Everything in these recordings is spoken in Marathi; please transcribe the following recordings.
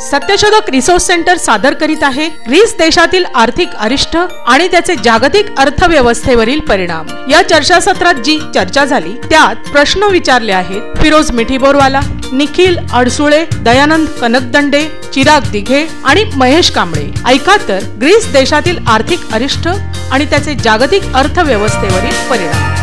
सत्यशोधक रिसोर्स सेंटर सादर करीत आहे. ग्रीस देशातील आर्थिक अरिष्ट आणि त्याचे जागतिक अर्थव्यवस्थेवरील परिणाम. या चर्चासत्रात जी चर्चा झाली त्यात प्रश्न विचारले आहेत फिरोज मिठीबोरवाला निखिल अडसुळे दयानंद कनकदंडे चिराग दिघे आणि महेश कांबळे. ऐका तर ग्रीस देशातील आर्थिक अरिष्ट आणि त्याचे जागतिक अर्थव्यवस्थेवरील परिणाम.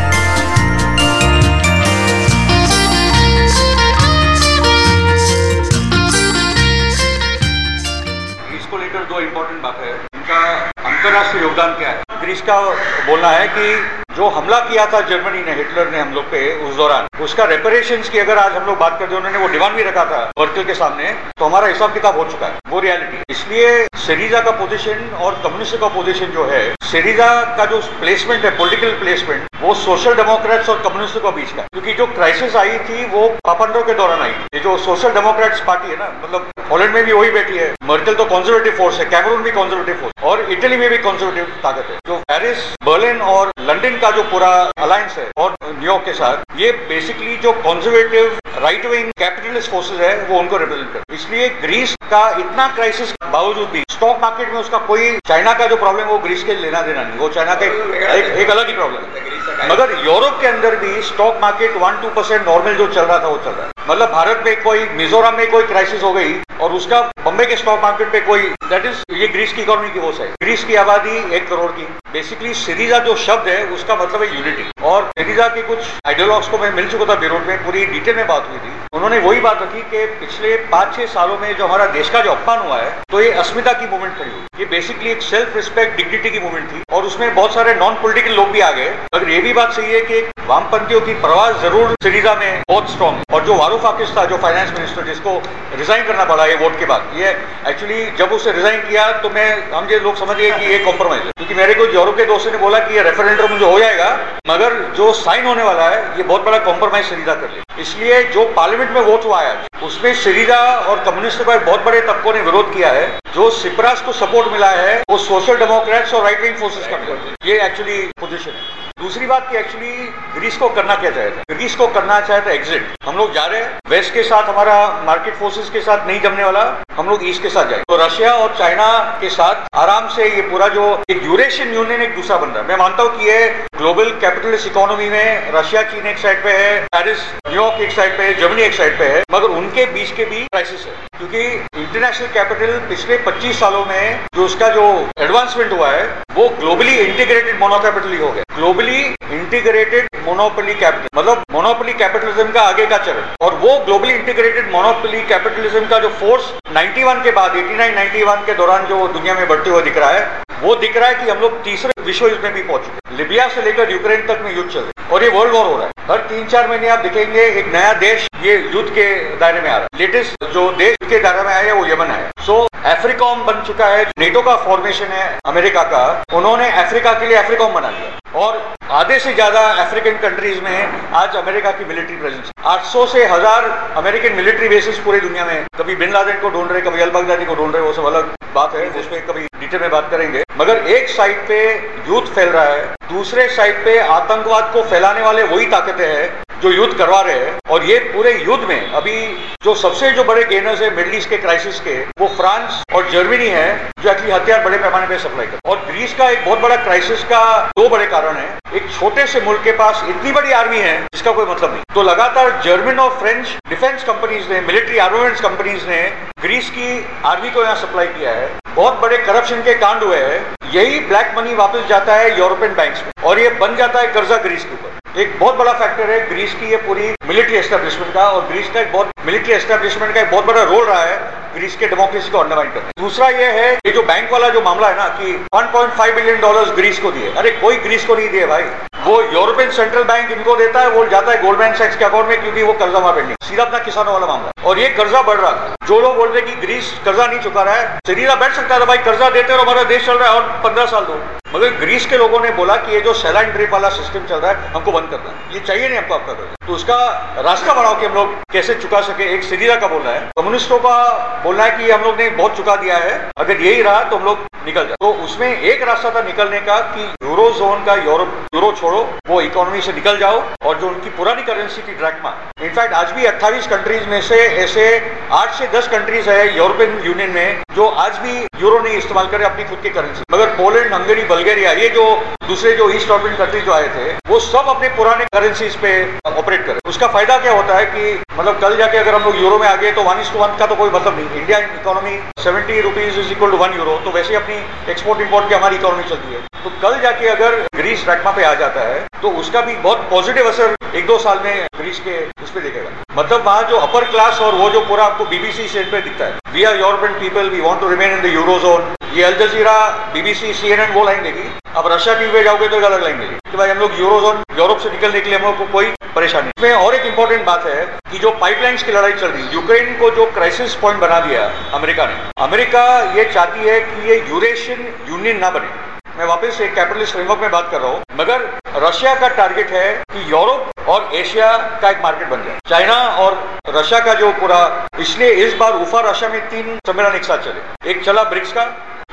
अंतर्राष्ट्रीय योगदान क्या है? ग्रीस का बोलना है कि जो हमला किया था जर्मनी ने, हिटलर ने हम लोग पे उस दौरान, उसका रेपरेशन की अगर आज हम लोग बात करते उन्होंने वो डिमांड भी रखा था वर्कल के सामने तो हमारा हिसाब किताब हो चुका है, वो रियलिटी इसलिए सिरीजा का पोजीशन और कम्युनिस्ट का पोजीशन जो है सिरीजा का जो प्लेसमेंट है पोलिटिकल प्लेसमेंट वो सोशल डेमोक्रेट्स और कम्युनिस्ट के बीच का क्योंकि जो क्राइसिस आई थी, वो पापंडो के दौरान आई ये जो सोशल डेमोक्रेट्स पार्टी है ना मतलब हॉलैंड में भी वही बैठी है मर्कल तो कॉन्जर्वेटिव फोर्स है कैमरून भी कॉन्जर्वेटिव फोर्स और इटली में भी कॉन्जर्वेटिव ताकत है। जो पेरिस बर्लिन और लंदन का जो पूरा अलायंस है और न्यूयॉर्क के साथ ये बेसिकली जो conservative right wing capitalist forces है वो उनको रिप्रेजेंट करते इसलिए ग्रीस का इतना क्राइसिस बावजूद भी स्टॉक मार्केट में उसका कोई चाइना का जो प्रॉब्लम वो ग्रीस के लेना देना नहीं। वो चाइना का एक, एक अलग ही प्रॉब्लम है। मगर यूरोप के अंदर भी stock market one two percent normal जो चल रहा था वो चल रहा है। मतलब भारत में कोई मिजोरम में कोई क्राइसिस हो गई और उसका बम्बे के स्टॉक मार्केट पे कोई दैट इज़ ये ग्रीस की इकोनॉमी की वो है ग्रीस की आबादी एक करोड़ की। बेसिकली सीरीजा जो शब्द है उसका मतलब है यूनिटी और सिरीजा के कुछ आइडियोलॉग्स को मैं मिल चुका था बिरोड में, पूरी डिटेल में बात हुई थी। उन्होंने वही बात रखी कि पिछले पाँच छह सालों में जो हमारा देश का जो अपमान हुआ है तो ये अस्मिता की मूवमेंट खड़ी हुई ये बेसिकली एक सेल्फ रिस्पेक्ट डिग्निटी की मूवमेंट थी। और उसमें बहुत सारे नॉन पोलिटिकल लोग भी आ गए। मगर ये भी बात सही है कि वामपंथियों की प्रवास ज़रूर सिरीजा में बहुत स्ट्रॉन्ग है। और जो वारूफ हाफिज था, जो फाइनेंस मिनिस्टर जिसको रिजाइन करना पड़ा ये वोट के बाद, ये एक्चुअली जब उसे रिजाइन किया तो मैं, हम ये लोग समझ गए कि ये कॉम्प्रोमाइज है। क्योंकि मेरे को यूरोप के दोस्तों ने बोला कि ये रेफरेंडम जो हो जाएगा मगर जो साइन होने वाला है, ये बहुत बड़ा कॉम्प्रोमाइज शरीदा कर लिया इसलिए जो पार्लियामेंट में वोट हुआ है, उसमें शरीदा और कम्युनिस्ट पर बहुत बड़े तबकों ने विरोध किया है। जो सिपरास को सपोर्ट मिला है, वो सोशल डेमोक्रेट्स और राइट विंग फोर्सेस का ये एक्चुअली पोजिशन है। दूसरी बात की एक्चुअली ग्रीस को करना क्या चाहता है? ग्रीस को करना चाहता है एग्जिट हम लोग जा रहे हैं वेस्ट के साथ हमारा मार्केट फोर्सेस के साथ नहीं जमने वाला, हम लोग ईस्ट के साथ जाए तो रशिया और चाइना के साथ आराम से ये पूरा जो एक यूरेशियन यूनियन एक दूसरा बन रहा है। मैं मानता हूँ कि ये ग्लोबल कैपिटलिस्ट इकोनॉमी में रशिया चीन एक साइड पे है पेरिस न्यूयॉर्क एक साइड पे है जर्मनी एक साइड पे है, मगर उनके बीच के भी क्राइसिस है। क्योंकि इंटरनेशनल कैपिटल पिछले 25 सालों में जो उसका जो एडवांसमेंट हुआ है, वो ग्लोबली इंटीग्रेटेड मोनो कैपिटल हो गया। ग्लोबली इंटीग्रेटेड मोनोपोली कैपिटल मतलब मोनोपोली कैपिटलिज्म का आगे का चरण। और वो ग्लोबली इंटीग्रेटेड मोनोपोली कैपिटलिज्म का जो फोर्स 91 के बाद 89 91 के दौरान जो दुनिया में बढ़ते हुए दिख रहा है, वो दिख रहा है कि हम लोग तीसरे विश्व युद्ध में भी पहुँच चुके लिबिया से लेकर यूक्रेन तक में युद्ध चल रहा है। और ये वर्ल्ड वॉर हो रहा है। हर तीन चार महीने आप देखेंगे, एक नया देश ये युद्ध के दायरे में आ रहा है। लेटेस्ट जो देश के दायरे में आया है, वो यमन है। सो अफ्रीकॉम बन चुका है। नेटो का फॉर्मेशन है अमेरिका का। उन्होंने अफ्रीका के लिए अफ्रीकॉम बना लिया। और आधे से ज़्यादा अफ्रीकन कंट्रीज़ में है आज अमेरिका की मिलिट्री प्रेजेंस 800 से हज़ार अमेरिकन मिलिट्री बेसिस पूरी दुनिया में। कभी बिन लादेन को ढूंढ रहे कभी अलबागदादी को ढूंढ रहे वो सब अलग बात है उसमें कभी डिटेल में बात करेंगे। मगर एक साइड पे यूथ फैल रहा है दूसरे साइड पे आतंकवाद को फैलाने वाले वही ताकतें हैं जो युद्ध करवा रहे हैं, और ये पूरे युद्ध में अभी जो सबसे जो बड़े गेनर्स है मिडल ईस्ट के क्राइसिस के, वो फ्रांस और जर्मनी है, जो एक्चुअली हथियार बड़े पैमाने पे सप्लाई कर और ग्रीस का एक बहुत बड़ा क्राइसिस का दो बड़े कारण है। एक छोटे से मुल्क के पास इतनी बड़ी आर्मी है, जिसका कोई मतलब नहीं। तो लगातार जर्मन और फ्रेंच डिफेंस कंपनीज़ ने मिलिट्री आर्मामेंट्स कंपनीज़ ने ग्रीस की आर्मी को यहाँ सप्लाई किया है। बहुत बड़े करप्शन के कांड हुए हैं। यही ब्लैक मनी वापस जाता है यूरोपियन बैंक्स में। और ये बन जाता है कर्जा ग्रीस के ऊपर। एक बहुत बड़ा फैक्टर है ग्रीस की ये पूरी मिलिट्री एस्टेब्लिशमेंट का, और ग्रीस का एक बहुत मिलिट्री एस्टेब्लिशमेंट का एक बहुत बड़ा रोल रहा है ग्रीस के डेमोक्रेसी को अंडरमाइन करने दूसरा ये है, ये जो बैंक वाला जो मामला है ना, कि 1.5 बिलियन डॉलर्स ग्रीस को दिए। अरे कोई ग्रीस को नहीं दिए भाई। वो यूरोपियन सेंट्रल बैंक इनको देता है, वो जाता है गोल्डमैन सैक्स के अकाउंट में, क्योंकि वो कर्जा वहाँ पेंडिंग सीधा अपना किसानों वाला मामला और ये कर्जा बढ़ रहा था जो लोग बोल रहे कि ग्रीस कर्जा नहीं चुका रहा है सीधा बैठ सकता था भाई, कर्जा देते और हमारा देश चल रहा है, और पंद्रह साल दो। मगर ग्रीस के लोगों ने बोला कि ये जो सैलाइन ड्रिप वाला सिस्टम चल रहा है, हमको बंद करना है। ये चाहिए नहीं हमको, आपका कर्ज तो उसका रास्ता बनाओ कि हम लोग कैसे चुका सके। एक सीरीजा का बोलना है। कम्युनिस्टों का बोलना है कि हम लोग ने बहुत चुका दिया है। अगर यही रहा तो हम लोग निकल जाए। तो उसमें एक रास्ता था निकलने का कि यूरो जोन का यूरोप यूरो छोड़ो, वो इकोनॉमी से निकल जाओ और जो उनकी पुरानी करेंसी थी ड्रैकमा इनफैक्ट आज भी 28 कंट्रीज़ में से ऐसे 8 से 10 कंट्रीज़ है यूरोपियन यूनियन में, जो आज भी यूरो नहीं इस्तेमाल करे अपनी खुद की करेंसी मगर पोलैंड हंगरी बल्गेरिया ये जो दूसरे जो ईस्ट यूरोपियन कंट्रीज़ जो आए थे, वो सब अपने पुराने करेंसीज पे ऑपरेट करें उसका फ़ायदा क्या होता है कि मतलब कल जाके अगर हम लोग यूरो में आ गए तो वन इज़ टू वन का तो कोई मतलब नहीं। India economy seventy rupees is equal to one euro तो वैसे अपनी एक्सपोर्ट इम्पोर्ट की हमारी इकोनॉमी चलती है। तो कल जाके अगर ग्रीस रैकमा पे आ जाता है तो उसका भी बहुत पॉजिटिव असर एक दो साल में ग्रीस के उस पर दिखेगा। मतलब वहाँ जो अपर क्लास और वो जो पूरा आपको बीबीसी सेट पे दिखता है। We are European people we want to remain in the euro zone ये अल जजीरा बीबीसी सीएनएन वो लाइन देगी। अब रशिया टीवी पे जाओगे तो एक अलग लाइन देगी। कि भाई हम लोग यूरो जोन यूरोप से निकलने के लिए हम लोग को कोई परेशानी इसमें और एक इंपॉर्टेंट बात है कि जो पाइपलाइंस की लड़ाई चल रही है यूक्रेन को जो क्राइसिस पॉइंट बना दिया अमेरिका ने, अमेरिका ये चाहती है कि ये यूरेशियन यूनियन ना बने। मैं वापस एक कैपिटलिस्ट फ्रेमवर्क में बात कर रहा हूँ। मगर रशिया का टारगेट है कि यूरोप और एशिया का एक मार्केट बन जाए। चाइना और रशिया का जो पूरा, इसलिए इस बार उफा रशिया में तीन सम्मेलन एक साथ चले। एक चला ब्रिक्स का,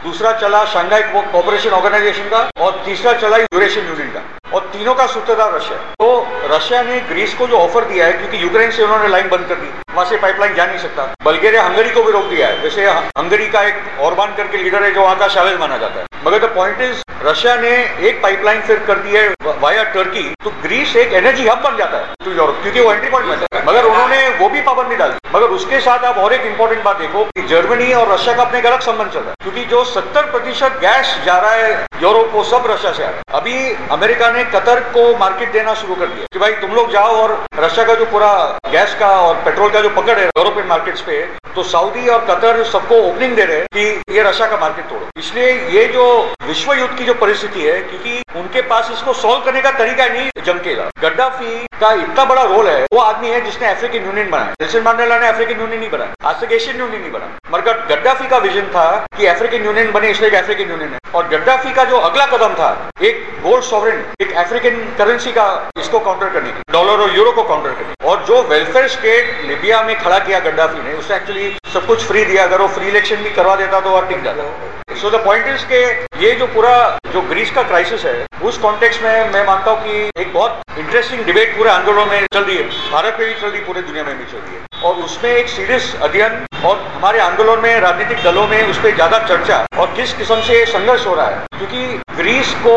दूसरा चला शंघाई कोऑपरेशन ऑर्गेनाइजेशन का और तीसरा चला यूरेशियन यूनियन का। और तीनों का सूत्रधार रशिया। तो रशिया ने ग्रीस को जो ऑफ़र दिया है, क्योंकि यूक्रेन से उन्होंने लाइन बंद कर दी, वहाँ से पाइपलाइन जा नहीं सकता। बल्गेरिया हंगरी को भी रोक दिया है। जैसे हंगरी का एक ऑरबान करके लीडर है, जो वहाँ का शावेज माना जाता है। मगर द पॉइंट इज़ रशिया ने एक पाइपलाइन फिर कर दी है वाया टर्की तो ग्रीस एक एनर्जी हब बन जाता है टू यूरोप क्योंकि वो एंट्री पॉइंट बनता है मगर उन्होंने वो भी पाबंदी डाली। मगर उसके साथ आप और एक इंपॉर्टेंट बात देखो कि जर्मनी और रशिया का अपने एक अलग संबंध चल रहा है। क्योंकि जो सत्तर प्रतिशत गैस जा रहा है यूरोप वो सब रशिया से आ रहा है। अभी अमेरिका ने कतर को मार्केट देना शुरू कर दिया कि भाई तुम लोग जाओ और रशिया का जो पूरा गैस का और पेट्रोल का जो पकड़ है यूरोपियन मार्केट्स पे तो सऊदी और कतर सबको ओपनिंग दे रहे हैं कि ये रशिया का मार्केट तोड़ो। इसलिए ये जो विश्व युद्ध की जो परिस्थिति है, क्योंकि उनके पास इसको सॉल्व करने का तरीका नहीं जमकेगा गड्डाफी का इतना बड़ा रोल है, वो आदमी है जिसने अफ्रीकन यूनियन बनाया नेल्सन मंडेला ने अफ्रीकन यूनियन नहीं बनाया, आज तक एशियन यूनियन नहीं बना मगर गड्डाफी का विजन था कि अफ्रीकन यूनियन बने, इसलिए अफ्रीकन यूनियन है। और गड्डाफी का जो अगला कदम था, एक गोल्ड सॉवरेन एक अफ्रीकन करेंसी का इसको काउंटर करने की डॉलर और यूरो को काउंटर करने और जो वेलफेयर स्टेट लिबिया में खड़ा किया गड्डाफी ने उसने एक्चुअली सब कुछ फ्री दिया। अगर वो फ्री इलेक्शन भी करवा देता तो और टिक जाता। सो द पॉइंट इज़ के ये जो पूरा, जो ग्रीस का क्राइसिस है, उस कॉन्टेक्स में मैं मानता हूँ कि एक बहुत इंटरेस्टिंग डिबेट पूरे आंदोलन में चल रही है। भारत में भी चल रही पूरे दुनिया में भी चल रही है। और उसमें एक सीरियस अध्ययन और हमारे आंदोलन में, राजनीतिक दलों में उस पर ज़्यादा चर्चा और किस किस्म से संघर्ष हो रहा है। क्योंकि ग्रीस को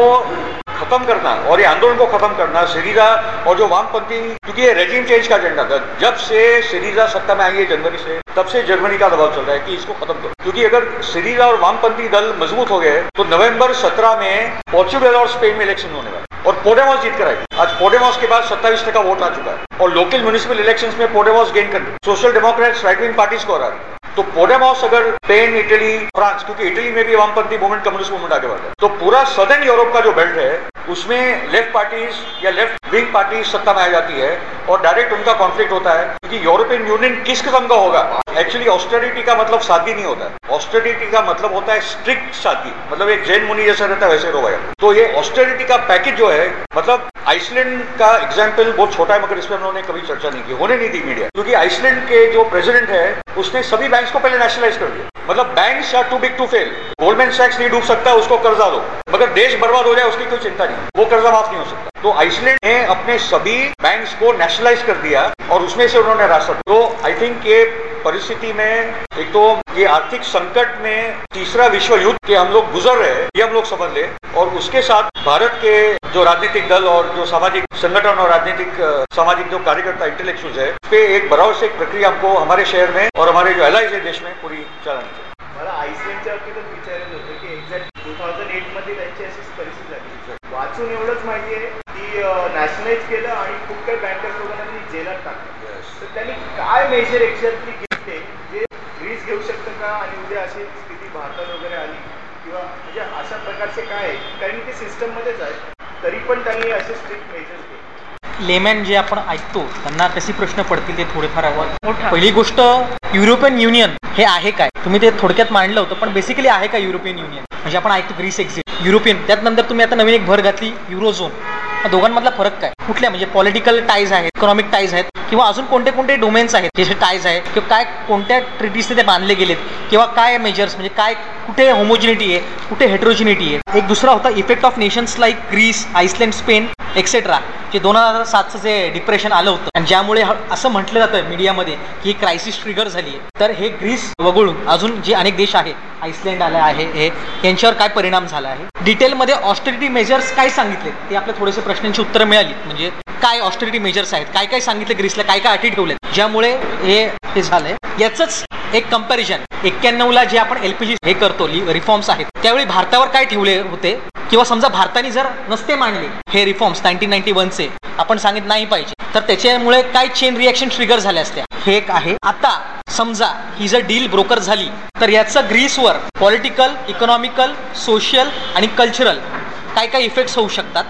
खत्म करना और ये आंदोलन को खत्म करना सिरीजा और जो वामपंथी, क्योंकि ये रेजिम चेंज का एजेंडा था, जब से सिरीजा सत्ता में आई है जनवरी से, तब से जर्मनी का दबाव चल रहा है कि इसको खत्म करो। क्योंकि अगर सिरीजा और वामपंथी दल मज़बूत हो गए तो नवंबर 17 में पोर्चुगल और स्पेन में इलेक्शन होने वाला और पोडेमॉस जीत कर आएगी आज पोडेमॉस के बाद सत्ताईस टका वोट आ चुका है। और लोकल म्यूनिसिपल इलेक्शन में पोडेमॉस गेन कर social democrats right wing parties को हरा रही तो पोडेमॉस अगर स्पेन इटली फ्रांस क्योंकि इटली में भी वामपंथी मूवमेंट कम्युनिस्ट मूवमेंट आगे बढ़ा है। तो पूरा सदर्न यूरोप का जो बेल्ट है, उसमें लेफ़्ट पार्टीज़ या लेफ़्ट विंग पार्टी सत्ता में आ जाती है और डायरेक्ट उनका कॉन्फ्लिक्ट होता है, क्योंकि यूरोपियन यूनियन किस किस्म का होगा? एक्चुअली ऑस्टेरिटी का मतलब शादी नहीं होता। है ऑस्टेरिटी का मतलब होता है स्ट्रिक्ट शादी मतलब एक जैन मुनि जैसा रहता है, वैसे भाई तो ये ऑस्टेरिटी का पैकेज जो है मतलब आइसलैंड का एग्ज़ाम्पल बहुत छोटा है, मगर इस पर उन्होंने कभी चर्चा नहीं की, होने नहीं दी मीडिया। क्योंकि आइसलैंड के जो प्रेसिडेंट है, उसने सभी बैंक्स को पहले नेशनलाइज कर दिया। मतलब banks are too big to fail Goldman सैक्स नहीं डूब सकता, उसको कर्जा दो। मगर देश बर्बाद हो जाए, उसकी कोई चिंता नहीं। वो कर्जा माफ़ नहीं हो सकता। तो आइसलैंड ने अपने सभी बैंक्स को नेशनलाइज कर दिया और उसमें से उन्होंने रास्ता तो आई थिंक ये परिस्थिति में, एक तो ये आर्थिक संकट में तीसरा विश्व युद्ध के हम लोग गुजर रहे ये हम लोग समझ ले। और उसके साथ भारत के जो राजनीतिक दल और जो सामाजिक संगठन और राजनीतिक सामाजिक जो कार्यकर्ता इंटेलेक्चुअल्स है पे एक भरोसे, एक प्रक्रिया हमको हमारे शहर में और हमारे जो एलाइज है देश में पूरी चलानी चाहिए मला वाचून एवढंच माहिती आहे की नॅशनलाइज केलं आणि खूप काही बँकर्स लोकांना जेलात टाकलं. तर त्यांनी काय मेजर एक्झॅक्टली घेतले? जे ग्रीस घेऊ शकतं का? आणि उद्या अशी स्थिती भारतात वगैरे आली किंवा म्हणजे अशा प्रकारचे काय आहे? कारण ते सिस्टममध्येच आहे. तरी पण त्यांनी असे स्ट्रिक्ट मेजर्स घेतले. लेमॅन जे आपण ऐकतो त्यांना कसे प्रश्न पडतील ते थोडेफार पहिली गोष्ट युरोपियन युनियन हे आहे काय? तुम्ही ते थोडक्यात मांडलं होतं पण बेसिकली आहे का युरोपियन युनियन म्हणजे आपण ऐकतो ग्रीस एक्झिट युरोपियन त्यात नंतर तुम्ही आता नवीन एक भर घातली युरोझोन दोघांमधला फरक काय? कुठल्या? म्हणजे पॉलिटिकल टाईज आहेत इकॉनॉमिक टाईज आहेत. किंवा अजून कोणते कोणते डोमेन्स आहेत जसे टायज आहे किंवा काय कोणत्या ट्रिटीजने ते बांधले गेलेत किंवा काय मेजर्स म्हणजे काय कुठे होमोजिनिटी आहे कुठे हेट्रोजिनिटी आहे? एक दुसरा होता effect of nations like Greece Iceland Spain etcetera जे दोन हजार सातचं जे डिप्रेशन आलं होतं. आणि ज्यामुळे असं म्हटलं जातं मीडियामध्ये की ही क्रायसिस ट्रिगर झाली आहे. तर हे ग्रीस वगळून अजून जे अनेक देश आहेत आईसलँड आलं आहे हे यांच्यावर काय परिणाम झाला आहे? डिटेलमध्ये ऑस्टरिटी मेजर्स काय सांगितले ते आपल्या थोडेसे प्रश्नांची उत्तरं मिळाली. म्हणजे काय ऑस्टरिटी मेजर्स आहेत? काय काय सांगितले ग्रीस ग्रीसला काय काय अटी ठेवलेत. ज्यामुळे हे हे झालंय. याचंच एक कंपॅरिझन एक्क्याण्णवला जे आपण एलपीजी हे करतो रिफॉर्म्स आहेत. त्यावेळी भारतावर काय ठेवले होते? किंवा समजा भारताने जर नसते मांडले हे रिफॉर्म्स नाईन्टीन नाईन्टी वनचे आपण सांगित नाही पाहिजे. तर त्याच्यामुळे काय चेन रिॲक्शन ट्रिगर झाल्या असत्या? हे एक आहे. आता समजा ही जर डील ब्रोकर झाली तर याचं ग्रीसवर पॉलिटिकल इकॉनॉमिकल सोशल आणि कल्चरल काय काय इफेक्ट्स होऊ शकतात?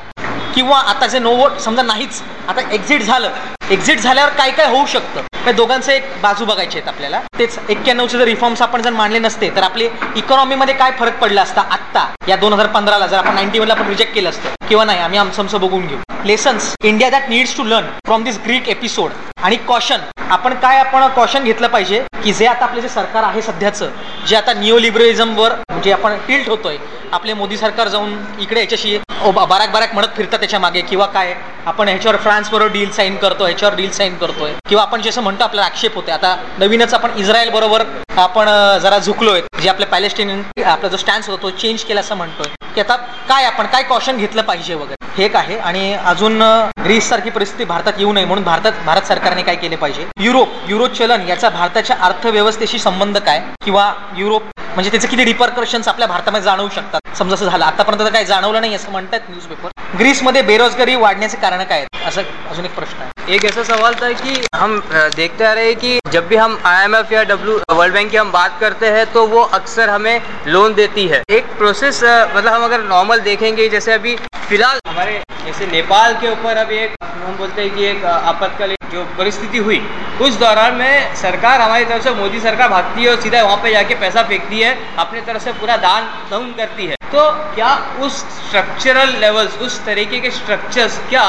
किंवा आता जे नो वोट समजा नाहीच आता एक्झिट झालं. एक्झिट झाल्यावर काय काय होऊ शकतं? या दोघांचे एक बाजू बघायचे आहेत आपल्याला. तेच एक्क्याण्णवचे जर रिफॉर्म्स आपण जर मांडले नसते तर आपले इकॉनॉमीमध्ये काय फरक पडला असता आत्ता? या दोन हजार पंधराला जर आपण नाईन्टी वनला आपण रिजेक्ट केलं असतं. किंवा नाही आम्ही आमचं आमचं बघून घेऊ. Lessons India that needs to learn from this Greek episode आणि कॉशन आपण काय आपण कॉशन घेतलं पाहिजे की जे आता आपले जे सरकार आहे सध्याचं जे आता निओ लिबरलिझमवर म्हणजे आपण टिल्ट होतोय आपले मोदी सरकार जाऊन इकडे याच्याशी बाराक बाराक म्हणत फिरतात त्याच्यामागे किंवा काय आपण ह्याच्यावर फ्रान्स बरोबर डील साईन करतो ह्याच्यावर डील साईन करतोय. किंवा आपण जसं म्हणतो आपल्याला आक्षेप होते आता नवीनच आपण इस्रायल बरोबर आपण जरा झुकलोय जे आपल्या पॅलेस्टिनियन आपला जो स्टॅन्स होता तो चेंज केला असं म्हणतोय. की आता काय आपण काय कॉशन घेतलं पाहिजे वगैरे? हे एक आहे. आणि अजून ग्रीस सारखी परिस्थिती भारतात येऊ नये म्हणून भारतात भारत सरकार सरकारने काय केले पाहिजे? युरोप युरो चलन याचा भारताच्या अर्थव्यवस्थेशी संबंध काय? किंवा युरोप म्हणजे त्याचे किती रिपरकर्शन्स आपल्या भारतामध्ये जाणवू शकतात? समजा असं झालं. आतापर्यंत तर काय जाणवलं नाही असं म्हणतात न्यूजपेपर ग्रीसमध्ये बेरोजगारी वाढण्याचे कारण काय आहेत? असं अजून एक प्रश्न आहे. एक ऐसा सवाल था कि हम देखते आ रहे हैं कि जब भी हम आईएमएफ या डब्ल्यू वर्ल्ड बैंक की हम बात करते हैं तो वो अक्सर हमें लोन देती है। एक प्रोसेस मतलब हम अगर नॉर्मल देखेंगे जैसे अभी फिलहाल हमारे जैसे नेपाल के ऊपर अभी एक हम बोलते हैं कि एक अ, आपातकालीन जो परिस्थिति हुई, उस दौरान में सरकार हमारी तरफ़ से, मोदी सरकार भागती है और सीधा वहाँ पे जाके पैसा फेंकती है, अपने तरफ़ से पूरा दान डाउन करती है। तो क्या उस स्ट्रक्चरल लेवल्स उस तरीके के स्ट्रक्चर्स क्या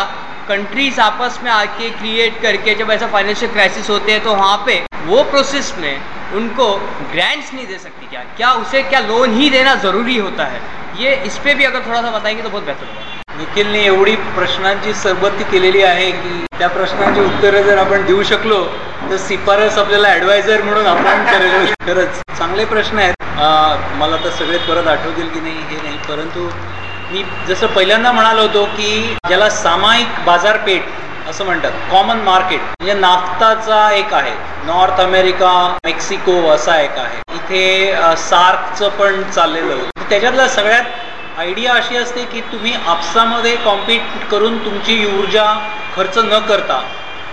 कंट्रीज़ आपस में आके क्रिएट करके जब ऐसा फाइनेंशियल क्राइसिस होते हैं तो वहाँ पे वो प्रोसेस में उनको ग्रांट्स नहीं दे सकती क्या? क्या उसे क्या लोन ही देना ज़रूरी होता है? ये इस पर भी अगर थोड़ा सा बताएँगे तो बहुत बेहतर होगा। निखिलने एवढी प्रश्नांची सरबत्ती केलेली आहे की त्या प्रश्नांची उत्तरं जर आपण देऊ शकलो तर शिफारस आपल्याला ॲडवायझर म्हणून आपण करेल खरंच चांगले प्रश्न आहेत. मला तर सगळे परत आठवतील की नाही हे नाही. परंतु मी जसं पहिल्यांदा म्हणालो होतो की ज्याला सामायिक बाजारपेठ असं म्हणतात कॉमन मार्केट म्हणजे नाफ्ताचा एक आहे. नॉर्थ अमेरिका मेक्सिको असा एक आहे. इथे सार्कचं पण चाललेलं होतं. त्याच्यातलं सगळ्यात आयडिया अशी असते की तुम्ही आपसामध्ये कॉम्पीट करून तुमची ऊर्जा खर्च न करता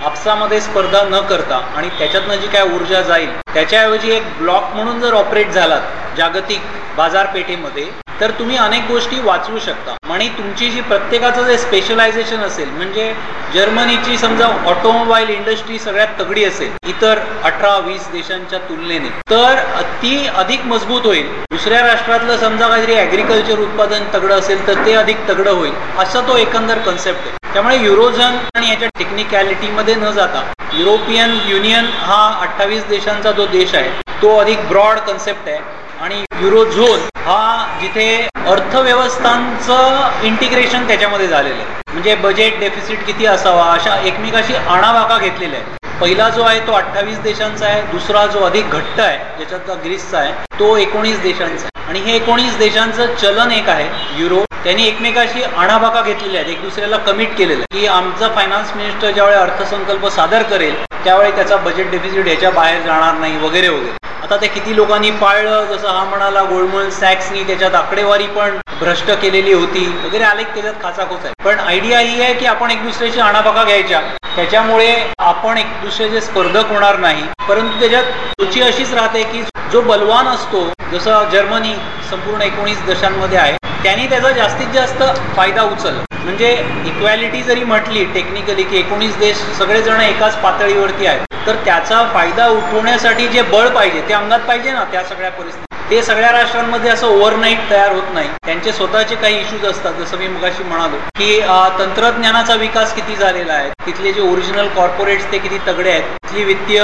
आपसामध्ये स्पर्धा न करता आणि त्याच्यातनं जी काय ऊर्जा जाईल त्याच्याऐवजी एक ब्लॉक म्हणून जर ऑपरेट झालात जागतिक बाजारपेठेमध्ये तर तुम्ही अनेक गोष्टी वाचवू शकता. आणि तुमची जी प्रत्येकाचं जे स्पेशलायझेशन असेल म्हणजे जर्मनीची समजा ऑटोमोबाईल इंडस्ट्री सगळ्यात तगडी असेल इतर अठरा वीस देशांच्या तुलनेने तर ती अधिक मजबूत होईल. दुसऱ्या राष्ट्रातलं समजा काहीतरी ॲग्रिकल्चर उत्पादन तगडं असेल तर ते अधिक तगडं होईल. असा तो एकंदर कन्सेप्ट आहे. त्यामुळे युरोझन आणि याच्या टेक्निकॅलिटीमध्ये न जाता युरोपियन युनियन हा अठ्ठावीस देशांचा जो देश आहे तो अधिक ब्रॉड कन्सेप्ट आहे. आणि युरोझोन हा जिथे अर्थव्यवस्थांचं इंटिग्रेशन त्याच्यामध्ये झालेलं आहे. म्हणजे बजेट डेफिसिट किती असावा अशा एकमेकाशी आणावाका घेतलेला आहे पहिला जो आहे तो अठ्ठावीस देशांचा आहे दुसरा जो अधिक घट्ट आहे ज्याच्यात ग्रीसचा आहे तो एकोणीस देशांचा आहे. आणि हे एकोणीस देशांचं चलन एक आहे युरो त्यांनी एकमेकाशी आणाभाका घेतलेल्या आहेत एक दुसऱ्याला कमिट केलेलं आहे. की आमचा फायनान्स मिनिस्टर ज्यावेळी अर्थसंकल्प सादर करेल त्यावेळी त्याचा बजेट डेफिसिट ह्याच्या बाहेर जाणार नाही वगैरे वगैरे. आता ते किती लोकांनी पाळलं जसं हा म्हणाला गोल्डमन सॅक्सनी त्याच्यात आकडेवारी पण भ्रष्ट केलेली होती वगैरे आले त्याच्यात खाचाखोच आहे पण आयडिया ही आहे की आपण एक दुसऱ्याची आणाभाका घ्यायच्या. त्याच्यामुळे आपण एक दुसऱ्याचे स्पर्धक होणार नाही. परंतु त्याच्यात रुची अशीच राहते की जो बलवान असतो जसं जर्मनी संपूर्ण एकोणीस देशांमध्ये आहे त्यांनी त्याचा जास्तीत जास्त फायदा उचलला. म्हणजे इक्वॅलिटी जरी म्हटली टेक्निकली की एकोणीस देश सगळेजण एकाच पातळीवरती आहेत तर त्याचा फायदा उठवण्यासाठी जे बळ पाहिजे ते अंगात पाहिजे ना त्या सगळ्या परिस्थितीत ते सगळ्या राष्ट्रांमध्ये असं ओव्हरनाईट तयार होत नाही. त्यांचे स्वतःचे काही इश्यूज असतात जसं मी मगाशी म्हणालो की तंत्रज्ञानाचा विकास किती झालेला आहे. तिथले जे ओरिजिनल कॉर्पोरेट्स ते किती तगडे आहेत तिथली वित्तीय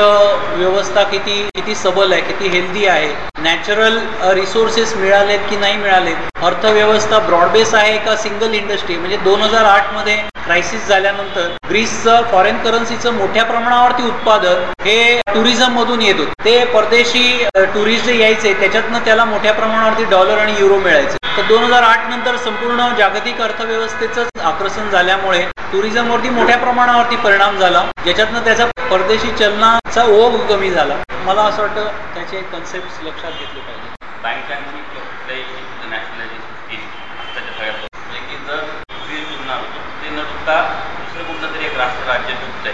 व्यवस्था किती किती सबल आहे किती हेल्दी आहे नॅचरल रिसोर्सेस मिळालेत की नाही मिळालेत अर्थव्यवस्था ब्रॉडबेस आहे का सिंगल इंडस्ट्री म्हणजे दोन हजार आठमध्ये क्रायसिस झाल्यानंतर ग्रीसचं फॉरेन करन्सीचं मोठ्या प्रमाणावरती उत्पादन हे टुरिझम मधून येत होते. ते परदेशी टुरिस्ट जे यायचे त्याच्यातनं त्याला मोठ्या प्रमाणावरती डॉलर आणि युरो मिळायचे. तर दोन हजार आठ नंतर संपूर्ण जागतिक अर्थव्यवस्थेचं आकर्षण झाल्यामुळे टुरिझमवरती मोठ्या प्रमाणात प्रमाणावरती परिणाम झाला. ज्याच्यातनं त्याचा परदेशी चलनाचा ओघ कमी झाला. मला असं वाटतं त्याचे कन्सेप्ट लक्षात घेतले पाहिजे. बँकांची कुठल्याही नॅशनलायझेशन स्कीम आत्ताच्या म्हणजे की जर वीज तुलना होतो ते न चुकता दुसरं कुठलं तरी एक राष्ट्र राज्य चुकतंय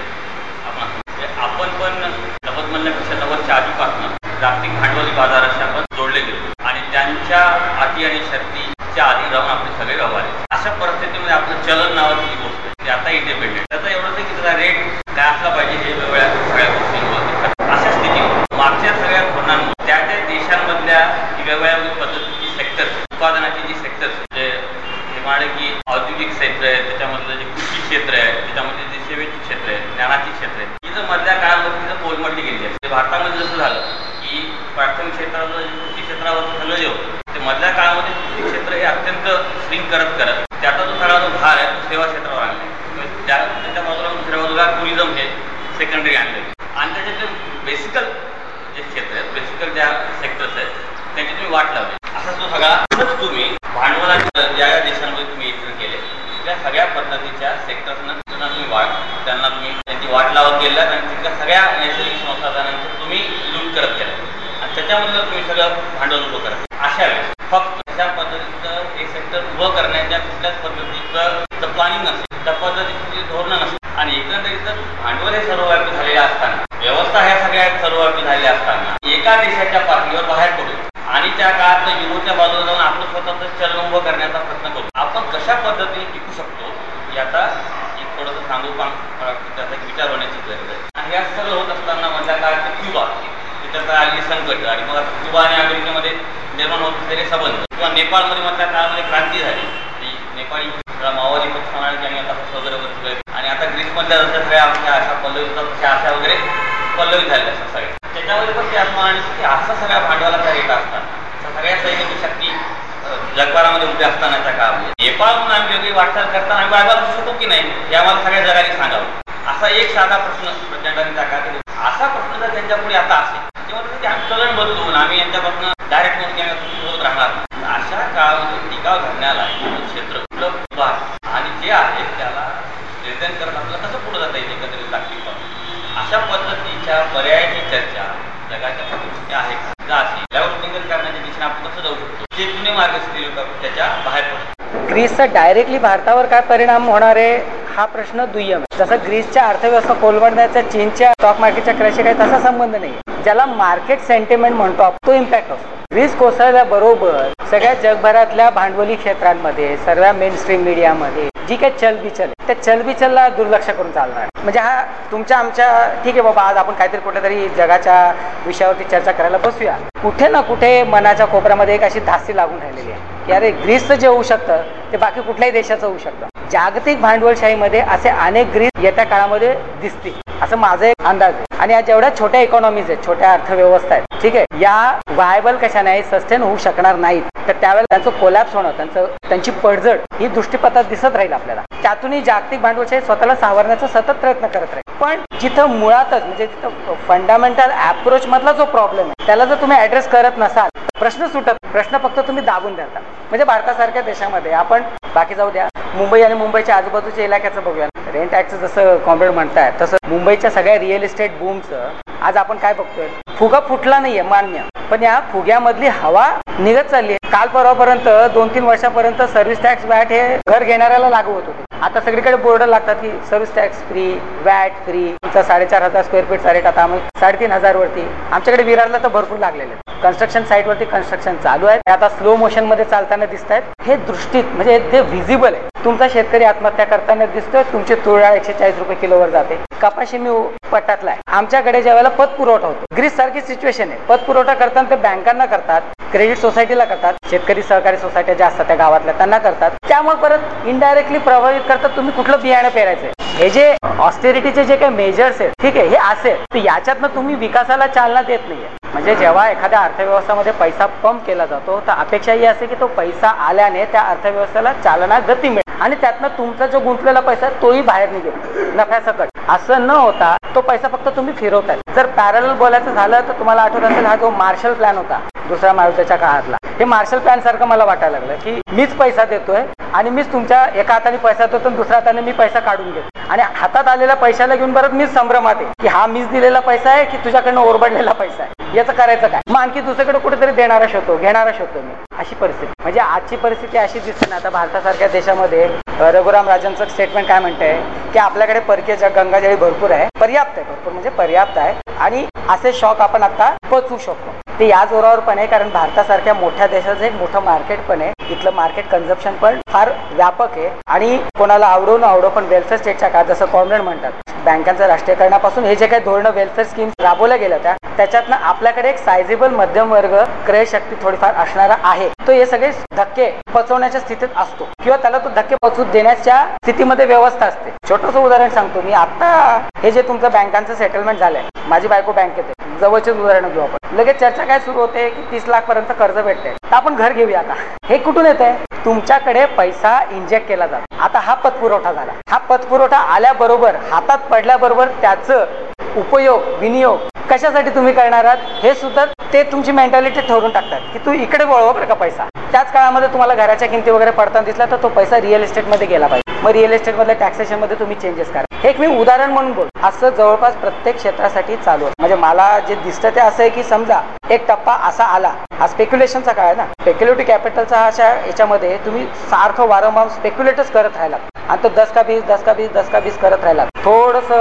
आपण म्हणजे आपण पण नव्वद म्हणण्यापेक्षा नव्वदच्या आधीपासून जागतिक भांडवली बाजाराशी आपण जोडले गेलो. आणि त्यांच्या अटी आणि शर्तीच्या आधी राहून आपले सगळे व्यवहार अशा परिस्थितीमध्ये आपलं चलन नावाची गोष्ट आता इंडिपेंडेंट त्याचा एवढंच आहे की त्याचा रेट काय असला पाहिजे हे वेगळ्या सगळ्या गोष्टींवर. अशा स्थिती मागच्या सगळ्या धोरणांमुळे त्या त्या देशांमधल्या वेगवेगळ्या पद्धतीची सेक्टर उत्पादनाची जी सेक्टर जे हे म्हणाले की औद्योगिक क्षेत्र आहे त्याच्यामधलं जे कृषी क्षेत्र आहे त्याच्यामध्ये जे सेवेची क्षेत्र आहे ज्ञानाची क्षेत्र आहे ही जर मधल्या काळामध्ये जर कोलमडली गेली आहे ते भारतामध्ये जसं झालं की प्राथमिक क्षेत्रावर जे कृषी क्षेत्रावर सगळं जे होतं ते मधल्या काळामध्ये कृषी क्षेत्र हे अत्यंत स्विंग करत करत त्याचा जो सगळा जो भार आहे तो सेवा क्षेत्रावर आणला म्हणजे त्या त्याच्या बाजूला दुसऱ्या बाजूला टुरिझम हे सेकंडरी आणले आणि त्याचे जे बेसिकल जे क्षेत्र आहेत बेसिकल ज्या सेक्टर्स आहेत त्यांची तुम्ही वाट लावली. असा तो सगळा तुम्ही भांडवलाच्या ज्या ज्या देशांमध्ये तुम्ही एंटर केले त्या सगळ्या पद्धतीच्या सेक्टर्सना त्यांना तुम्ही वाट त्यांना तुम्ही त्यांची वाट लावत गेल्या आणि तिथल्या सगळ्या नैसर्गिक संसाधनांचं तुम्ही लूट करत गेला आणि त्याच्यामधलं तुम्ही सगळं भांडवल उभं करत अशा वेळेस फक्त अशा पद्धतीचं एक सेक्टर उभं करण्याच्या कुठल्याच पद्धतीचं प्लॅनिंग नसेल त्या पद्धतीची धोरणं नसेल आणि एकंदरीत जर भांडवल हे सर्वव्यापी झालेले असताना व्यवस्था ह्या सगळ्या सर्वव्यापी झालेल्या असताना एका देशाच्या पातळीवर बाहेर पडू. आणि त्या काळात युरोपच्या बाजूला जाऊन आपलं स्वतःच चलन उभं करण्याचा प्रयत्न करू. आपण कशा पद्धतीने टिकू शकतो याचा आता एक थोडंसं सांगू त्याचा एक विचार होण्याची गरज आहे. आणि या सगळं होत असताना मधल्या काळात क्युबा तिथं काय आली संकट आणि मग क्युबा आणि अमेरिकेमध्ये निर्माण होत असलेले संबंध. किंवा नेपाळमध्ये मधल्या काळामध्ये क्रांती झाली. ती नेपाळी माओवादी पक्ष म्हणाले की आम्ही आता पक्ष वगैरे बसलोय आणि आता ग्रीसमधल्या जसं सगळ्या आमच्या अशा पल्लवी होतात तशा अशा वगैरे पल्लवी झाल्या असतात सगळ्या. त्याच्यामध्ये पण ते असं असा सगळ्या भांडवलाचा रेट असतात. सगळ्या सैनिक शक्ती जगभरामध्ये उभे असतानाचा काळामध्ये नेपाळ म्हणून आम्ही वेगळी वाटचाल करताना आम्ही बायबल शकतो की नाही हे आम्हाला सगळ्या जगाने सांगावं. असा एक साधा प्रश्न प्रचंडाने जागा की असा प्रश्न जर त्यांच्या पुढे आता असेल किंवा ते आम्ही चलन बदलून आम्ही यांच्यापासून डायरेक्ट म्हणून होत राहणार. अशा काळामध्ये टिकाव धरण्याला क्षेत्र उपलब्ध आहे आणि जे आहे त्याला प्रेझेंट करत आपल्याला कसं पुढे जाता येईल एकत्रित जागतिक अशा पद्धतीच्या पर्यायाची चर्चा जगाच्या आहे का? जर असेल या करण्याच्या दिशेने आपण कसं जाऊ शकतो? जे जुने मार्ग असतील लोक आपण त्याच्या बाहेर पडतो ग्रीसचा डायरेक्टली भारतावर काय परिणाम होणार आहे हा प्रश्न दुय्यम आहे. जसं ग्रीसच्या अर्थव्यवस्था कोलवडण्याचा चीनच्या स्टॉक मार्केटच्या क्रॅशशी काही तसा संबंध नाही ज्याला मार्केट सेंटिमेंट म्हणतो तो इम्पॅक्ट असतो. ग्रीस कोसळल्याबरोबर सगळ्या जगभरातल्या भांडवली क्षेत्रांमध्ये सर्व मेन स्ट्रीम मीडियामध्ये जी काही चलबिचल त्या चलबिचलला दुर्लक्ष करून चालणार म्हणजे हा तुमच्या आमच्या ठीक आहे बाबा आज आपण काहीतरी कुठेतरी जगाच्या विषयावरती चर्चा करायला बसूया. कुठे ना कुठे मनाच्या कोपऱ्यामध्ये एक अशी धास्ती लागून राहिलेली आहे. की अरे ग्रीसचं जे होऊ शकतं ते बाकी कुठल्याही देशाचं होऊ शकतं. जागतिक भांडवलशाहीमध्ये असे अनेक ग्रीस येत्या काळामध्ये दिसतील असं माझा एक अंदाज आहे. आणि या जेवढ्या छोट्या इकॉनॉमीज आहेत छोट्या अर्थव्यवस्था आहेत ठीक आहे या व्हायबल कशा नाही सस्टेन होऊ शकणार नाहीत. तर त्यावेळेला त्यांचं कोलॅप्स होणं त्यांचं त्यांची पडझड ही दृष्टीपथात दिसत राहील आपल्याला. त्यातूनही जागतिक भांडवलशाही स्वतःला सावरण्याचा सतत प्रयत्न करत राहील. पण जिथं मुळातच म्हणजे तिथं फंडामेंटल अप्रोच मधला जो प्रॉब्लेम आहे त्याला जर तुम्ही ऍड्रेस करत नसाल प्रश्न सुटत प्रश्न फक्त तुम्ही दाबून धरता. म्हणजे भारतासारख्या देशामध्ये आपण बाकी जाऊ द्या मुंबई आणि मुंबईच्या आजूबाजूच्या इलाक्याचं बघूया. रेंट टॅक्स जसं कॉम्रेड म्हणताय तसं मुंबईच्या सगळ्या रिअल इस्टेट बूमचं आज आपण काय बघतोय? फुगा फुटला नाहीये मान्य. पण या फुग्यामधली हवा निघत चालली आहे काल परवापर्यंत दोन तीन वर्षापर्यंत सर्व्हिस टॅक्स वॅट हे घर घेणाऱ्याला लागू होत होते. आता सगळीकडे बोर्ड लागतात की service tax free VAT free तुमचा साडेचार हजार स्क्वेअर फीट रेट आता आम्ही साडेतीन हजार वरती आमच्याकडे विरारला तर भरपूर लागलेले कन्स्ट्रक्शन साईट वरती कन्स्ट्रक्शन चालू आहे. आता स्लो मोशनमध्ये चालताना दिसत आहेत हे दृष्टीत म्हणजे ते व्हिजिबल आहे. तुमचा शेतकरी आत्महत्या करताना दिसतोय. तुमची तुळा एकशे चाळीस रुपये किलोवर जाते. कपाशी मी पट्टातला आहे. आमच्याकडे ज्या वेळेला पत पुरवठा होतो. ग्रीस सारखी सिच्युएशन आहे. पत पुरवठा करताना ते बँकांना करतात. क्रेडिट सोसायटीला करतात शेतकरी सहकारी सोसायट्या ज्या असतात त्या गावातल्या त्यांना करतात. त्यामुळे परत इनडायरेक्टली प्रभावित करतात. तुम्ही कुठलं बियाणं पेरायचं हे जे ऑस्टेरिटीचे जे काही मेजर्स आहेत ठीक आहे हे असेल तर याच्यातनं तुम्ही विकासाला चालना देत नाहीये. म्हणजे जेव्हा एखाद्या अर्थव्यवस्थामध्ये पैसा पंप केला जातो तर अपेक्षा ही असते की तो पैसा आल्याने त्या अर्थव्यवस्थेला चालना गती मिळेल. आणि त्यातनं तुमचा जो गुंतलेला पैसा तोही बाहेर निघेल नफ्यासकट. असं न होता तो पैसा फक्त तुम्ही फिरवताय. जर पॅरल बोलायचं झालं तर तुम्हाला आठवत असेल हा जो मार्शल प्लॅन होता दुसऱ्या महायुद्धाच्या काळातला. हे मार्शल प्लॅन सारखं मला वाटायला लागलं की मीच पैसा देतोय आणि मीच तुमच्या एका हाताने पैसा देतो दुसऱ्या हाताने मी पैसा काढून घेतो. आणि हातात आलेल्या पैशाला घेऊन परत मीच संभ्रमात आहे की हा मीच दिलेला पैसा आहे की तुझ्याकडनं ओरबडलेला पैसा आहे? याचं करायचं काय? मग आणखी दुसरीकडे कुठेतरी देणारा शोधतो घेणारा शोधतो मी. अशी परिस्थिती. म्हणजे आजची परिस्थिती अशी दिसते ना आता भारतासारख्या देशामध्ये रघुराम राजांचं स्टेटमेंट काय म्हणतंय? की आपल्याकडे परकीय जग- गंगाजळी भरपूर आहे. पर्याप्त आहे भरपूर म्हणजे पर्याप्त आहे. आणि असे शॉक आपण आता पचवू शकतो. ते या जोरावर पण आहे कारण भारतासारख्या मोठ्या देशाचं एक मोठं मार्केट पण आहे. इथलं मार्केट कन्झम्पशन पण फार व्यापक आहे. आणि कोणाला आवडो न आवडो पण वेलफेअर स्टेटच्या काळात जसं कॉम्रेड म्हणतात बँकांचं राष्ट्रीयकरणापासून हे जे काही धोरणं वेलफेअर स्कीम राबवल्या गेल्या त्या त्याच्यातनं आपल्याकडे एक सायझेबल मध्यम वर्ग क्रय शक्ती थोडीफार असणारा आहे. तो हे सगळे धक्के पचवण्याच्या स्थितीत असतो. किंवा त्याला तो धक्के पचवू देण्याच्या स्थितीमध्ये व्यवस्था असते. छोटंसं उदाहरण सांगतो मी. आता हे जे तुमचं बँकांचं सेटलमेंट झालंय माझी बायको बँकेत आहे. जवळचेच उदाहरण घेऊ आपण. लगेच चर्चा काय सुरू होते की तीस लाख पर्यंत कर्ज भेटते तर आपण घर घेऊया आता. हे कुठून येते तुमच्याकडे पैसा इंजेक्ट केला जातो. आता हा पतपुरवठा झाला. हा पतपुरवठा आल्याबरोबर हातात पडल्याबरोबर त्याचं उपयोग विनियोग कशासाठी तुम्ही करणार आहात हे सुद्धा ते तुमची मेंटॅलिटी ठरवून टाकतात की तू इकडे वळव बरं का पैसा. त्याच काळामध्ये तुम्हाला घराच्या किमती वगैरे पडताना दिसला तर तो पैसा रिअल इस्टेटमध्ये गेला पाहिजे. मग रिअल इस्टेटमधल्या टॅक्सेशनमध्ये तुम्ही चेंजेस करा. हे एक मी उदाहरण म्हणून बोल असं जवळपास प्रत्येक क्षेत्रासाठी चालू आहे. म्हणजे मला जे दिसतं ते असं आहे की समजा एक टप्पा असा आला. हा स्पेक्युलेशनचा काळ आहे ना. स्पेक्युलेटिव्ह कॅपिटलचा अशा याच्यामध्ये तुम्ही सारखं वारंवार स्पेक्युलेटच करत राहिला आणि तो दस का बीस दस का बीस दस का बीस करत राहिला थोडस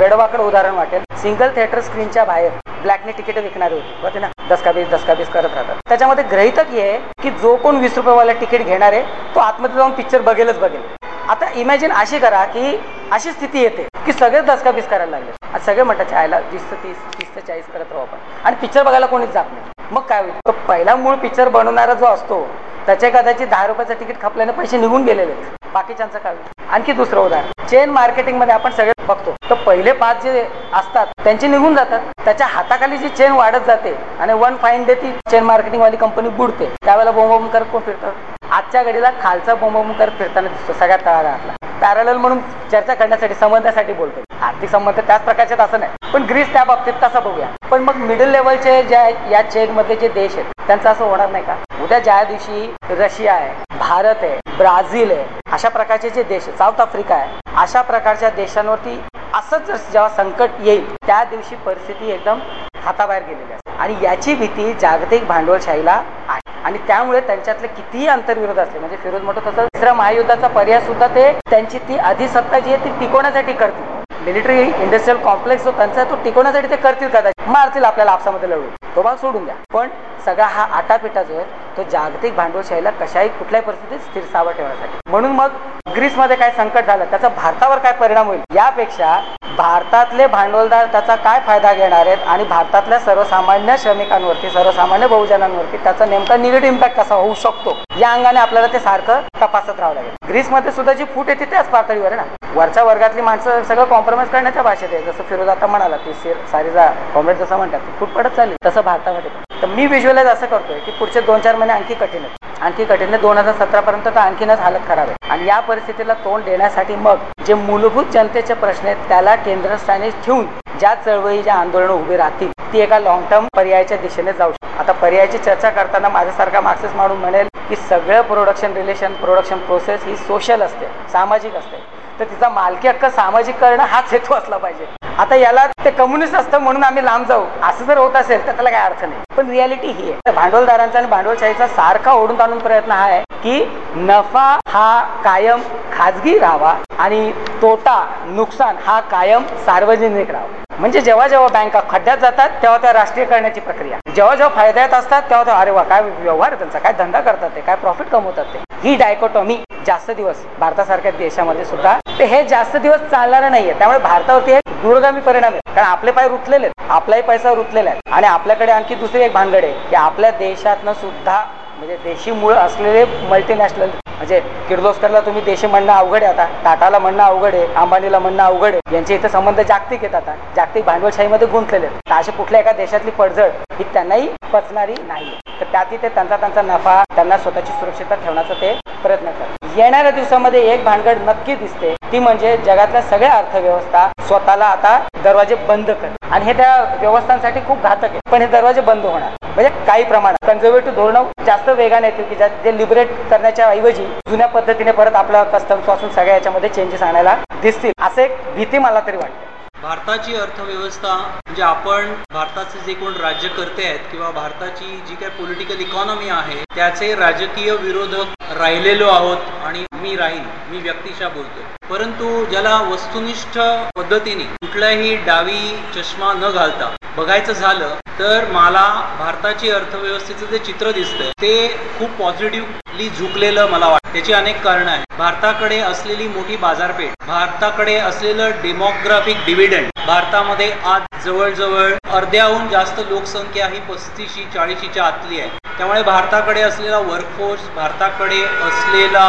वेडवाकड उदाहरण वाटेल. सिंगल थिएटर स्क्रीनच्या बाहेर. ब्लॅकने तिकीट विकणारे होती. होते ना? दस का करत राहतात. त्याच्यामध्ये ग्रहितक हे की जो कोण वीस रुपयेवाला तिकीट घेणार आहे तो आतमध्ये जाऊन पिक्चर बघेलच बघेल. आता इमॅजिन अशी करा की अशी स्थिती येते की सगळेच दस करायला लागले. आणि सगळे म्हणतात चायला वीस ते तीस तीस ते चाळीस करत राहू आपण. आणि पिक्चर बघायला कोणीच जात नाही. मग काय होईल? तो पहिला मूळ पिक्चर बनवणारा जो असतो त्याचे कदाचित दहा रुपयाचं तिकीट खपल्याने पैसे निघून गेलेले बाकीच्यांचं काय? आणखी दुसरं उदाहरण. चेन मार्केटिंगमध्ये आपण सगळे बघतो. तर पहिले पाच जे असतात त्यांचे निघून जातात. त्याच्या हाताखाली जी चेन वाढत जाते आणि वन फाईन डे ती चेन मार्केटिंग वाली कंपनी बुडते. त्यावेळेला बोंब करत कोण फिरतात आजच्या घडीला खालचा बोंबोंब करत फिरताना दिसतो सगळ्यात तळागाळातला पॅरल म्हणून चर्चा करण्यासाठी संबंधासाठी बोलतो आर्थिक संबंध त्याच प्रकारचे असं नाही. पण ग्रीस त्या बाबतीत तसा बघूया. पण मग मिडल लेवलचे ज्या या चेन मध्ये जे देश आहेत त्यांचं असं होणार नाही का? उद्या ज्या दिवशी रशिया आहे भारत आहे ब्राझील आहे अशा प्रकारचे जे देश आहे साऊथ आफ्रिका आहे अशा प्रकारच्या देशांवरती असंच जर जेव्हा संकट येईल त्या दिवशी परिस्थिती एकदम हाताबाहेर गेलेली असते. आणि याची भीती जागतिक भांडवलशाहीला आहे. आणि त्यामुळे त्यांच्यातले कितीही अंतर्विरोध असले म्हणजे फिरोज म्हणतो तसं तिसऱ्या महायुद्धाचा पर्याय सुद्धा ते त्यांची ती अधिसत्ता जी आहे ती टिकवण्यासाठी करतील. मिलिटरी इंडस्ट्रियल कॉम्प्लेक्स जो त्यांचा तो टिकवण्यासाठी ते करतील कदाचित. मारतील आपल्याला आपसामध्ये लढून. तो भाग सोडून द्या. पण सगळा हा आटापिटा जो आहे तो जागतिक भांडवलशाहीला कशाही कुठल्याही परिस्थितीत स्थिरसावं ठेवण्यासाठी. म्हणून मग ग्रीसमध्ये काय संकट झालं त्याचा भारतावर काय परिणाम होईल? यापेक्षा भारतातले भांडवलदार त्याचा काय फायदा घेणार आहेत आणि भारतातल्या सर्वसामान्य श्रमिकांवरती सर्वसामान्य बहुजनांवरती त्याचा नेमका निगेटिव्ह इम्पॅक्ट कसा होऊ शकतो? या अंगाने आपल्याला ते सारखं तपासत राहावं लागेल. ग्रीसमध्ये सुद्धा जी फूट येते त्याच पातळीवर आहे ना? वरच्या वर्गातली माणसं सगळं कॉम्प्रोमाइज करण्याच्या भाषेत आहे. जसं फिरोज आता म्हणाला ती सारीजा कॉम्रेड जसं म्हणतात फूट पडत चालली तसं भारतामध्ये. तर मी विज्युअलाइज असं करतोय की पुढचे दोन चार महिने आणखी कठीण आहेत आणखी कठीण दोन हजार सतरा पर्यंत तर आणखीनच हालत खराब आहे. आणि या परिस्थितीला तोंड देण्यासाठी मग जे मूलभूत जनतेचे प्रश्न आहेत त्याला केंद्रस्थानी ठेवून ज्या चळवळी ज्या आंदोलनं उभी राहतील ती एका लॉंग टर्म पर्यायाच्या दिशेने जाऊ शकते आता पर्यायाची चर्चा करताना माझ्यासारखा मार्क्सिस्ट माणूस म्हणेल की सगळं प्रोडक्शन रिलेशन प्रोडक्शन प्रोसेस ही सोशल असते सामाजिक असते. तर तिचा मालकी हक्क सामाजिक करणं हाच हेतू असला पाहिजे. आता याला ते कम्युनिस्ट असतं म्हणून आम्ही लांब जाऊ. असं जर होत असेल तर त्याला काय अर्थ नाही. पण रियालिटी ही आहे. भांडवलदारांचा आणि भांडवलशाहीचा सारखा ओढून ताणून प्रयत्न हा आहे की नफा हा कायम खाजगी राहावा आणि तोटा नुकसान हा कायम सार्वजनिक राहावा. म्हणजे जेव्हा जेव्हा बँका खड्ड्यात जातात तेव्हा त्या राष्ट्रीय करण्याची प्रक्रिया. जेव्हा जेव्हा फायद्यात असतात तेव्हा तेव्हा अरे वा काय व्यवहार त्यांचा? काय धंदा करतात ते? काय प्रॉफिट कमवतात ते? ही डायकोटॉमी जास्त दिवस भारतासारख्या देशामध्ये सुद्धा ते हे जास्त दिवस चालणार नाहीये. त्यामुळे भारतावरती हे दूरगामी परिणाम आहे कारण आपले पाय रुतलेले आहेत. आपलाही पैसा रुतलेला आहे. आणि आपल्याकडे आणखी दुसरी एक भानगड आहे की आपल्या देशातनं सुद्धा म्हणजे देशी मूळ असलेले मल्टीनॅशनल म्हणजे किर्लोस्करला तुम्ही देशी म्हणणं अवघड आहे आता टाटाला म्हणणं अवघड आहे अंबानीला म्हणणं अवघड आहे. यांचे इथे संबंध जागतिक आहेत आता. जागतिक भांडवलशाहीमध्ये गुंतलेले आहेत. तर अशा कुठल्या एका देशातली पडझड ही त्यांनाही पचणारी नाही तर त्यातही ते त्यांचा त्यांचा नफा त्यांना स्वतःची सुरक्षितता ठेवण्याचा ते प्रयत्न करतात. येणाऱ्या दिवसामध्ये एक भानगड नक्की दिसते. ती म्हणजे जगातल्या सगळ्या अर्थव्यवस्था स्वतःला आता दरवाजे बंद कर. आणि हे त्या व्यवस्थांसाठी खूप घातक आहे. पण हे दरवाजे बंद होणार. म्हणजे काही प्रमाणात. कन्झर्वेटिव्ह धोरणं जास्त वेगाने येतील की ज्यात जे लिबरेट करण्याच्या ऐवजी जुन्या पद्धतीने परत आपला कस्टम्सपासून सगळ्या याच्यामध्ये चेंजेस आणायला दिसतील. असं एक भीती मला तरी वाटते. भारताची अर्थव्यवस्था म्हणजे आपण भारताचे जे कोण राज्यकर्ते आहेत किंवा भारताची जी काही पॉलिटिकल इकॉनॉमी आहे त्याचे राजकीय विरोधक राहिलेलो आहोत आणि मी राहीन मी व्यक्तिशा बोलतोय. परंतु ज्याला वस्तुनिष्ठ पद्धतीने कुठलाही डावी चष्मा न घालता बघायचं झालं तर मला भारताची अर्थव्यवस्थेचं जे चित्र दिसतंय ते खूप पॉझिटिव्हली झुकलेलं मला वाटतं. त्याची अनेक कारणं आहेत. भारताकडे असलेली मोठी बाजारपेठ भारताकडे असलेलं डेमोग्राफिक डिव्हिडंड भारतामध्ये आज जवळजवळ अर्ध्याहून जास्त लोकसंख्या ही पस्तीशी चाळीशीच्या आतली आहे. त्यामुळे भारताकडे असलेला वर्कफोर्स भारताकडे असलेला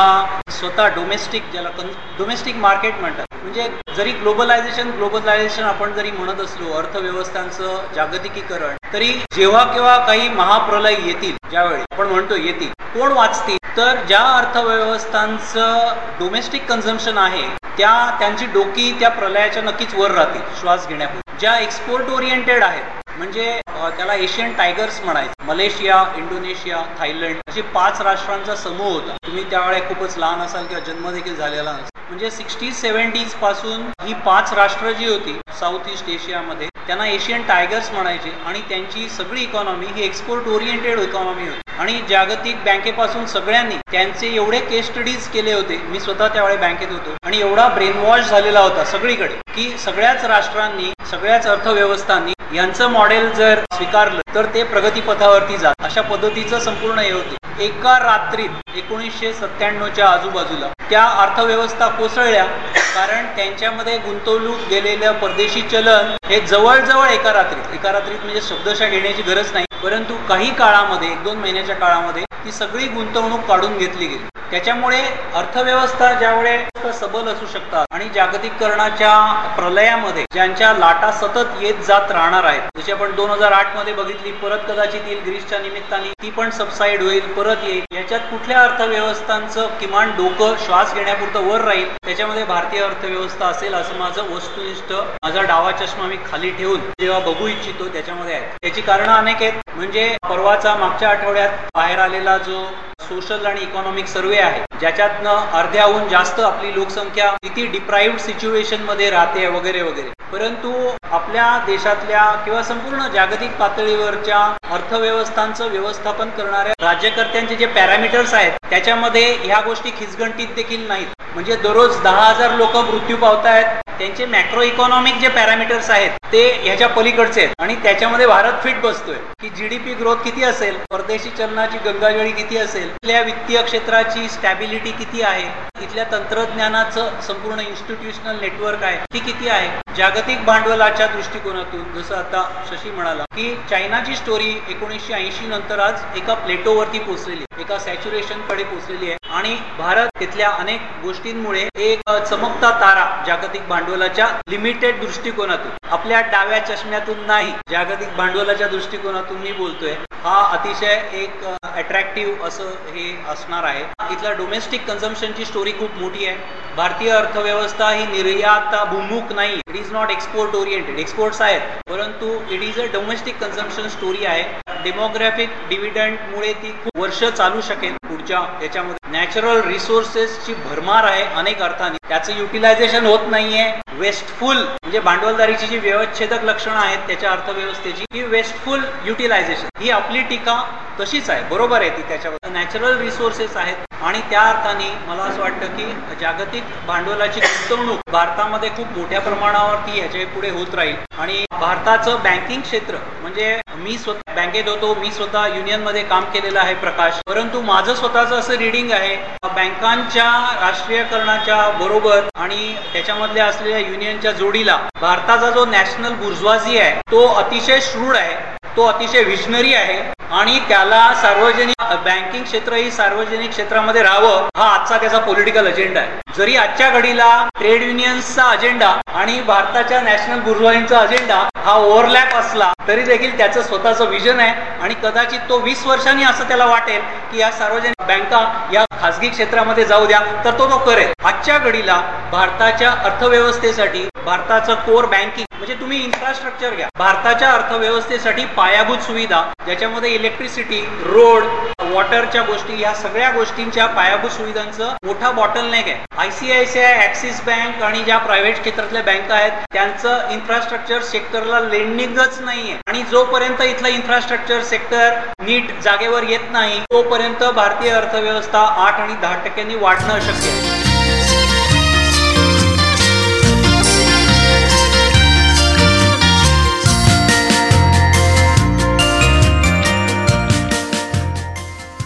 स्वतः डोमेस्टिक ज्याला डोमेस्टिक मार्केट म्हणतात. म्हणजे जरी ग्लोबलायझेशन ग्लोबलायझेशन आपण जरी म्हणत असलो अर्थव्यवस्थांचं जागतिकीकरण तरी जेव्हा केव्हा काही महाप्रलय येतील ज्यावेळी आपण म्हणतो येतील कोण वाचतील? तर ज्या अर्थव्यवस्थांचं डोमेस्टिक कन्झम्पशन आहे त्या त्यांची डोकी त्या प्रलयाच्या नक्कीच वर राहतील श्वास घेण्यापूर्वी. ज्या एक्सपोर्ट ओरिएंटेड आहेत म्हणजे त्याला एशियन टायगर्स म्हणायचं. मलेशिया इंडोनेशिया थायलंड अशी पाच राष्ट्रांचा समूह होता. तुम्ही त्यावेळेस खूपच लहान असाल किंवा जन्म देखील झालेला नसेल म्हणजे सिक्स्टीज सेव्हन्टीजपासून ही पाच राष्ट्र जी होती साऊथ ईस्ट एशियामध्ये त्यांना एशियन टायगर्स म्हणायचे आणि त्यांची सगळी इकॉनॉमी ही एक्सपोर्ट ओरिएंटेड इकॉनॉमी होती. आणि जागतिक बँकेपासून सगळ्यांनी त्यांचे एवढे केस स्टडीज केले होते. मी स्वतः त्यावेळी बँकेत होतो. आणि एवढा ब्रेनवॉश झालेला होता सगळीकडे की सगळ्याच राष्ट्रांनी सगळ्याच अर्थव्यवस्थांनी यांचं मॉडेल जर स्वीकारलं तर ते प्रगतीपथावरती जात. अशा पद्धतीचं संपूर्ण हे होते. एका रात्रीत एकोणीसशे सत्त्याण्णवच्या आजूबाजूला त्या अर्थव्यवस्था कोसळल्या कारण त्यांच्यामध्ये गुंतवणूक गेलेलं परदेशी चलन हे जवळजवळ एका रात्रीत. एका रात्रीत म्हणजे शब्दशा घेण्याची गरज नाही. परंतु काही काळामध्ये एक दोन महिन्याच्या काळामध्ये ती सगळी गुंतवणूक काढून घेतली गेली. त्याच्यामुळे अर्थव्यवस्था ज्यावेळे सबल असू शकतात आणि जागतिककरणाच्या प्रलयामध्ये ज्यांच्या लाटा सतत येत जात राहणार आहेत जशी आपण दोन हजार आठमध्ये बघितली परत कदाचित येईल ग्रीसच्या निमित्ताने ती पण सबसाईड होईल परत येईल. याच्यात कुठल्या अर्थव्यवस्थांचं किमान डोकं श्वास घेण्यापुरतं वर राहील त्याच्यामध्ये भारतीय अर्थव्यवस्था असेल असं माझं वस्तुनिष्ठ माझा डावा चष्मा मी खाली ठेवून जेव्हा बघू इच्छितो त्याच्यामध्ये आहे. त्याची कारणं अनेक आहेत. म्हणजे परवाचा मागच्या आठवड्यात बाहेर आलेला जो सोशल आणि इकॉनॉमिक सर्वे आहे ज्याच्यातनं अर्ध्याहून जास्त आपली लोकसंख्या किती डिप्राईव्ड सिच्युएशनमध्ये राहते वगैरे वगैरे. परंतु आपल्या देशातल्या किंवा संपूर्ण जागतिक पातळीवरच्या अर्थव्यवस्थांचं व्यवस्थापन करणाऱ्या राज्यकर्त्यांचे जे पॅरामीटर्स आहेत त्याच्यामध्ये ह्या गोष्टी खिचगंटीत देखील नाहीत. म्हणजे दररोज दहा हजार लोक मृत्यू पावतायत त्यांचे मॅक्रो इकॉनॉमिक जे पॅरामीटर्स आहेत ते ह्याच्या पलीकडचे आहेत. आणि त्याच्यामध्ये भारत फिट बसतोय. की जीडीपी ग्रोथ किती असेल परदेशी चलनाची गंगाजळी किती असेल इथल्या वित्तीय क्षेत्राची स्टॅबिलिटी किती आहे इथल्या तंत्रज्ञानाचं संपूर्ण इन्स्टिट्यूशनल नेटवर्क आहे ती किती आहे? जागतिक भांडवलाच्या दृष्टिकोनातून जसं आता शशी म्हणाला की चायनाची स्टोरी एकोणीसशे ऐंशी नंतर आज एका प्लेटोवरती पोहोचलेली आहे, एका सॅच्युरेशनकडे पोहोचलेली आहे. आणि भारत तिथल्या अनेक गोष्टींमुळे एक चमकता तारा जागतिक भांडवलाच्या लिमिटेड दृष्टिकोनातून आपल्या डाव्या चष्म्यातून नाही. जागतिक भांडवलाच्या दृष्टिकोनातून मी बोलतोय. हा अतिशय एक अट्रॅक्टिव्ह असं हे असणार आहे. इथल्या डोमेस्टिक कन्झम्पशनची स्टोरी खूप मोठी आहे. भारतीय अर्थव्यवस्था ही निर्यात भूमुख नाही. It is not export oriented exports आहेत. परंतु it is a domestic consumption story आहे. डेमोग्राफिक डिव्हिडंट मुळे ती खूप वर्ष चालू शकेल पुढच्या याच्यामध्ये. नॅचरल रिसोर्सेसची भरमार आहे अनेक अर्थाने. त्याचं युटिलायझेशन होत नाहीये. वेस्टफुल म्हणजे भांडवलदारीची जी व्यवच्छेदक लक्षणं आहेत त्याच्या अर्थव्यवस्थेची ही वेस्टफुल युटिलायझेशन ही आपली टीका तशीच आहे. बरोबर आहे ती त्याच्यावर. नॅचरल रिसोर्सेस आहेत आणि त्या अर्थाने मला असं वाटतं की जागतिक भांडवलाची गुंतवणूक भारतामध्ये खूप मोठ्या प्रमाणावरती ह्याच्या पुढे होत राहील. आणि भारताचं बँकिंग क्षेत्र म्हणजे मी स्वतः बँकेत होतो मी स्वतः युनियनमध्ये काम केलेलं आहे प्रकाश. परंतु माझं स्वतःचं असं रिडिंग आहे बँकांच्या राष्ट्रीयकरणाच्या बरोबर आणि त्याच्यामधल्या असलेल्या युनियनच्या जोडीला भारताचा जो नॅशनल बुर्जवाजी आहे तो अतिशय श्रूड आहे. तो अतिशय विजनरी आहे आणि त्याला सार्वजनिक बँकिंग क्षेत्र ही सार्वजनिक क्षेत्रामध्ये राहावं हा आजचा त्याचा पॉलिटिकल अजेंडा आहे. जरी आजच्या घडीला ट्रेड युनियन्सचा अजेंडा आणि भारताच्या नॅशनल बुर्जवाजींचा अजेंडा हा ओव्हरलॅप असला तरी देखील त्याचं स्वतःचं विजन आहे. आणि कदाचित तो वीस वर्षांनी असं त्याला वाटेल की या सार्वजनिक बँका या खासगी क्षेत्रामध्ये जाऊ द्या तर तो तो करेल. आजच्या घडीला भारताच्या अर्थव्यवस्थेसाठी भारताचं कोर बँकिंग म्हणजे तुम्ही इन्फ्रास्ट्रक्चर घ्या. भारताच्या अर्थव्यवस्थेसाठी पायाभूत सुविधा ज्याच्यामध्ये इलेक्ट्रिसिटी रोड वॉटरच्या गोष्टी या सगळ्या गोष्टींच्या पायाभूत सुविधांचं मोठा बॉटल नाही आहे आयसीआयसीआय ऍक्सिस बँक आणि ज्या प्रायव्हेट क्षेत्रातल्या बँका आहेत त्यांचं इन्फ्रास्ट्रक्चर सेक्टरला लेंडिंगच नाहीये. आणि जोपर्यंत इथलं इन्फ्रास्ट्रक्चर सेक्टर नीट जागेवर येत नाही तोपर्यंत भारतीय अर्थव्यवस्था आठ आणि दहा टक्क्यांनी वाढणं शक्य आहे.